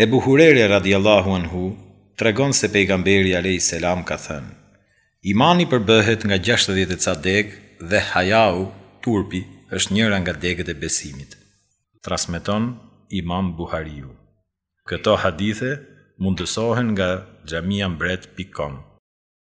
E buhurere radiallahu anhu, të regon se pejgamberi Selam ka thënë, imani përbëhet nga gjashtë dhjetët sa degë dhe hajau, turpi, është njëra nga degët e besimit. Trasmeton imam buhariu. Këto hadithe mundësohen nga gjamiambret.com